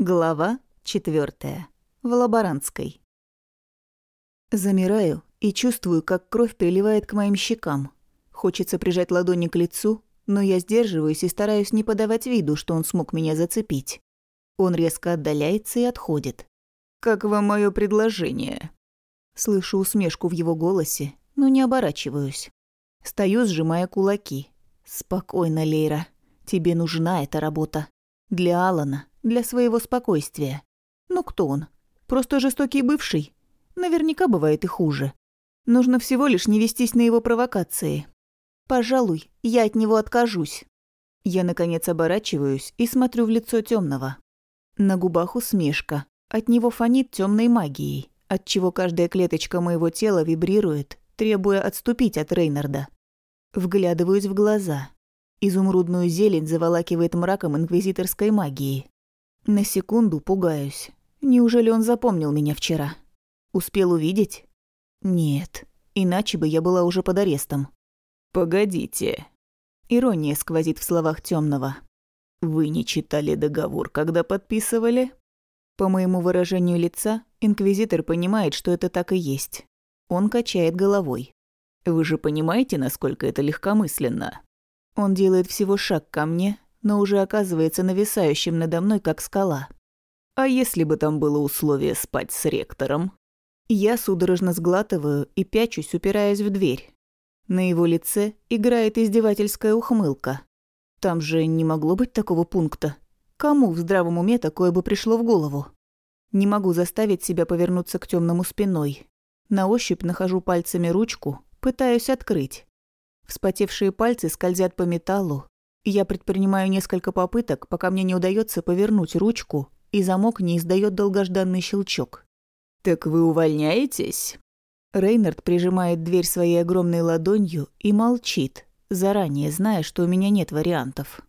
Глава четвертая. В Лаборантской. Замираю и чувствую, как кровь приливает к моим щекам. Хочется прижать ладони к лицу, но я сдерживаюсь и стараюсь не подавать виду, что он смог меня зацепить. Он резко отдаляется и отходит. «Как вам мое предложение?» Слышу усмешку в его голосе, но не оборачиваюсь. Стою, сжимая кулаки. «Спокойно, Лейра. Тебе нужна эта работа. Для Алана, для своего спокойствия. Ну кто он? Просто жестокий бывший? Наверняка бывает и хуже. Нужно всего лишь не вестись на его провокации. Пожалуй, я от него откажусь. Я, наконец, оборачиваюсь и смотрю в лицо темного. На губах усмешка. От него фонит темной магией, отчего каждая клеточка моего тела вибрирует, требуя отступить от Рейнарда. Вглядываюсь в глаза. Изумрудную зелень заволакивает мраком инквизиторской магии. На секунду пугаюсь. Неужели он запомнил меня вчера? Успел увидеть? Нет, иначе бы я была уже под арестом. «Погодите». Ирония сквозит в словах темного. «Вы не читали договор, когда подписывали?» По моему выражению лица, инквизитор понимает, что это так и есть. Он качает головой. «Вы же понимаете, насколько это легкомысленно?» Он делает всего шаг ко мне, но уже оказывается нависающим надо мной, как скала. А если бы там было условие спать с ректором? Я судорожно сглатываю и пячусь, упираясь в дверь. На его лице играет издевательская ухмылка. Там же не могло быть такого пункта. Кому в здравом уме такое бы пришло в голову? Не могу заставить себя повернуться к темному спиной. На ощупь нахожу пальцами ручку, пытаюсь открыть. Вспотевшие пальцы скользят по металлу, я предпринимаю несколько попыток, пока мне не удается повернуть ручку, и замок не издает долгожданный щелчок. «Так вы увольняетесь?» Рейнард прижимает дверь своей огромной ладонью и молчит, заранее зная, что у меня нет вариантов.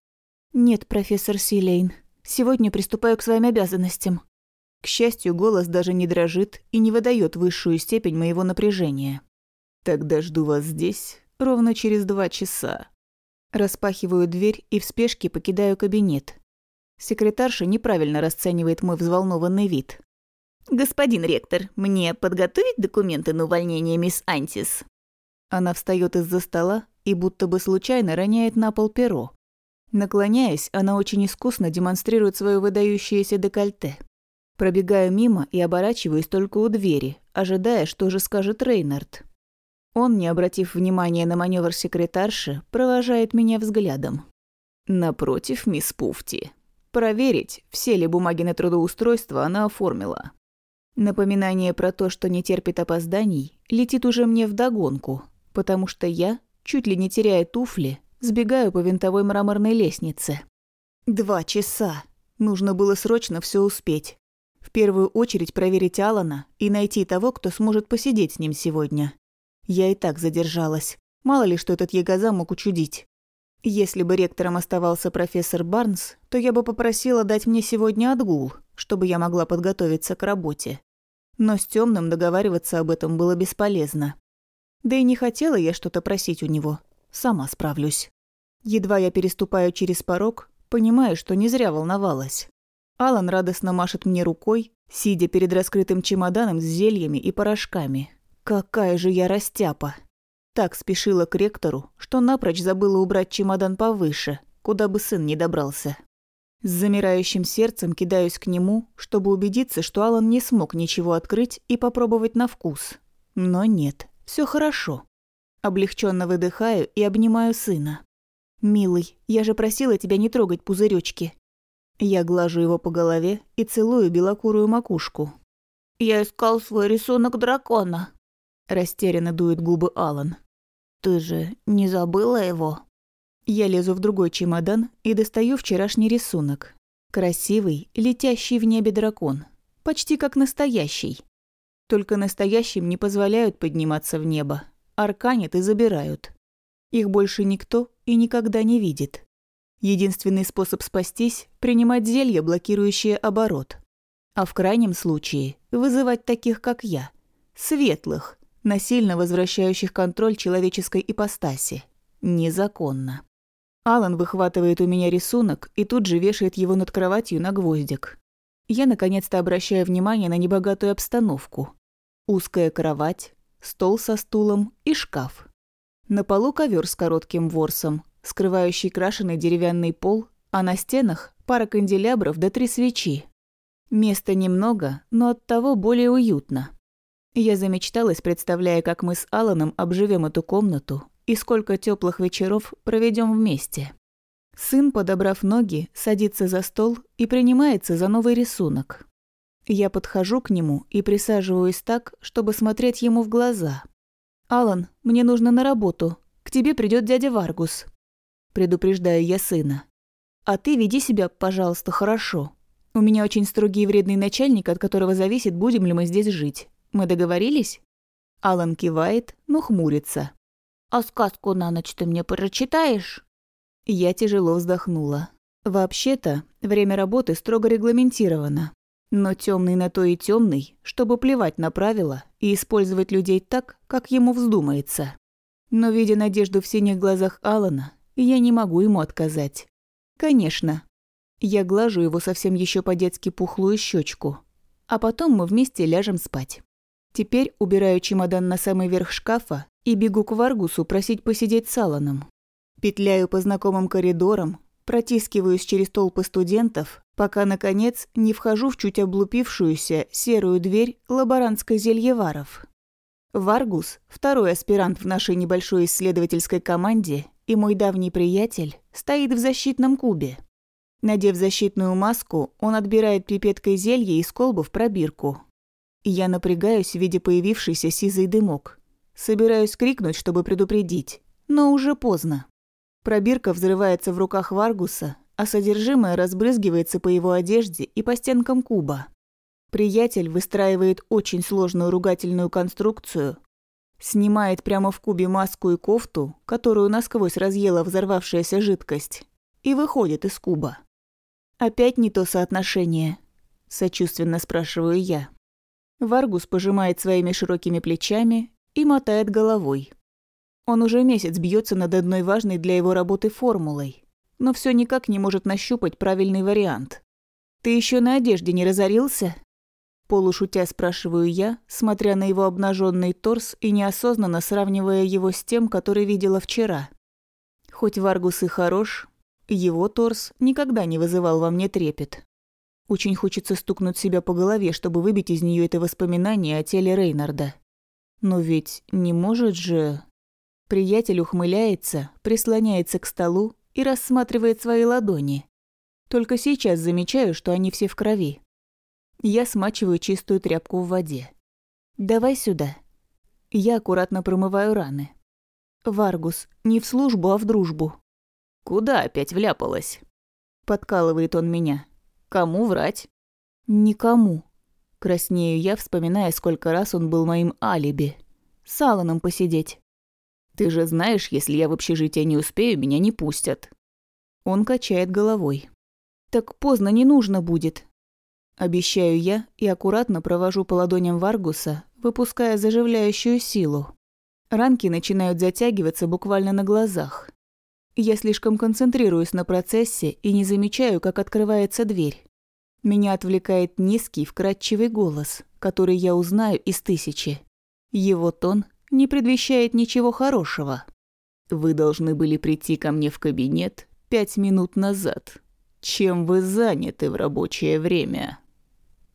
«Нет, профессор Силейн. Сегодня приступаю к своим обязанностям». К счастью, голос даже не дрожит и не выдает высшую степень моего напряжения. «Тогда жду вас здесь ровно через два часа». Распахиваю дверь и в спешке покидаю кабинет. Секретарша неправильно расценивает мой взволнованный вид. «Господин ректор, мне подготовить документы на увольнение мисс Антис?» Она встает из-за стола и будто бы случайно роняет на пол перо. Наклоняясь, она очень искусно демонстрирует свое выдающееся декольте. Пробегаю мимо и оборачиваюсь только у двери, ожидая, что же скажет Рейнард. Он, не обратив внимания на маневр секретарши, провожает меня взглядом. Напротив, мисс Пуфти. Проверить, все ли бумаги на трудоустройство она оформила. Напоминание про то, что не терпит опозданий, летит уже мне вдогонку, потому что я, чуть ли не теряя туфли, сбегаю по винтовой мраморной лестнице. Два часа. Нужно было срочно все успеть. В первую очередь проверить Алана и найти того, кто сможет посидеть с ним сегодня. Я и так задержалась. Мало ли, что этот ягоза мог учудить. Если бы ректором оставался профессор Барнс, то я бы попросила дать мне сегодня отгул, чтобы я могла подготовиться к работе. Но с темным договариваться об этом было бесполезно. Да и не хотела я что-то просить у него. Сама справлюсь. Едва я переступаю через порог, понимаю, что не зря волновалась. Алан радостно машет мне рукой, сидя перед раскрытым чемоданом с зельями и порошками, Какая же я растяпа. Так спешила к ректору, что напрочь забыла убрать чемодан повыше, куда бы сын не добрался. С замирающим сердцем кидаюсь к нему, чтобы убедиться, что Алан не смог ничего открыть и попробовать на вкус. Но нет, все хорошо. Облегченно выдыхаю и обнимаю сына. «Милый, я же просила тебя не трогать пузыречки. Я глажу его по голове и целую белокурую макушку. «Я искал свой рисунок дракона», Растерянно дует губы Алан. «Ты же не забыла его?» Я лезу в другой чемодан и достаю вчерашний рисунок. Красивый, летящий в небе дракон. Почти как настоящий. Только настоящим не позволяют подниматься в небо. Арканят и забирают. Их больше никто и никогда не видит. Единственный способ спастись – принимать зелье, блокирующее оборот. А в крайнем случае – вызывать таких, как я. Светлых, насильно возвращающих контроль человеческой ипостаси. Незаконно. Алан выхватывает у меня рисунок и тут же вешает его над кроватью на гвоздик. я наконец-то обращаю внимание на небогатую обстановку. Узкая кровать, стол со стулом и шкаф. На полу ковер с коротким ворсом, скрывающий крашеный деревянный пол, а на стенах пара канделябров да три свечи. Места немного, но оттого более уютно. Я замечталась, представляя, как мы с Аланом обживем эту комнату и сколько теплых вечеров проведем вместе. Сын, подобрав ноги, садится за стол и принимается за новый рисунок. Я подхожу к нему и присаживаюсь так, чтобы смотреть ему в глаза. «Алан, мне нужно на работу. К тебе придет дядя Варгус», – предупреждаю я сына. «А ты веди себя, пожалуйста, хорошо. У меня очень строгий и вредный начальник, от которого зависит, будем ли мы здесь жить. Мы договорились?» Алан кивает, но хмурится. «А сказку на ночь ты мне прочитаешь?» Я тяжело вздохнула. Вообще-то, время работы строго регламентировано. Но темный на то и темный, чтобы плевать на правила и использовать людей так, как ему вздумается. Но видя надежду в синих глазах Алана, я не могу ему отказать. Конечно. Я глажу его совсем еще по-детски пухлую щечку, а потом мы вместе ляжем спать. Теперь убираю чемодан на самый верх шкафа и бегу к Варгусу просить посидеть с Аланом. Петляю по знакомым коридорам, протискиваюсь через толпы студентов, пока, наконец, не вхожу в чуть облупившуюся серую дверь лаборантской зельеваров. Варгус, второй аспирант в нашей небольшой исследовательской команде и мой давний приятель, стоит в защитном кубе. Надев защитную маску, он отбирает пипеткой зелье из колбы в пробирку. Я напрягаюсь, видя появившийся сизый дымок. Собираюсь крикнуть, чтобы предупредить, но уже поздно. Пробирка взрывается в руках Варгуса, а содержимое разбрызгивается по его одежде и по стенкам куба. Приятель выстраивает очень сложную ругательную конструкцию, снимает прямо в кубе маску и кофту, которую насквозь разъела взорвавшаяся жидкость, и выходит из куба. «Опять не то соотношение?» – сочувственно спрашиваю я. Варгус пожимает своими широкими плечами и мотает головой. Он уже месяц бьется над одной важной для его работы формулой, но все никак не может нащупать правильный вариант. «Ты еще на одежде не разорился?» Полушутя спрашиваю я, смотря на его обнаженный торс и неосознанно сравнивая его с тем, который видела вчера. Хоть Варгус и хорош, его торс никогда не вызывал во мне трепет. Очень хочется стукнуть себя по голове, чтобы выбить из нее это воспоминание о теле Рейнарда. Но ведь не может же... Приятель ухмыляется, прислоняется к столу и рассматривает свои ладони. Только сейчас замечаю, что они все в крови. Я смачиваю чистую тряпку в воде. «Давай сюда». Я аккуратно промываю раны. «Варгус, не в службу, а в дружбу». «Куда опять вляпалась?» Подкалывает он меня. «Кому врать?» «Никому». Краснею я, вспоминая, сколько раз он был моим алиби. С Алланом посидеть. Ты же знаешь, если я в общежитие не успею, меня не пустят». Он качает головой. «Так поздно не нужно будет». Обещаю я и аккуратно провожу по ладоням Варгуса, выпуская заживляющую силу. Ранки начинают затягиваться буквально на глазах. Я слишком концентрируюсь на процессе и не замечаю, как открывается дверь. Меня отвлекает низкий, вкрадчивый голос, который я узнаю из тысячи. Его тон не предвещает ничего хорошего. Вы должны были прийти ко мне в кабинет пять минут назад. Чем вы заняты в рабочее время?»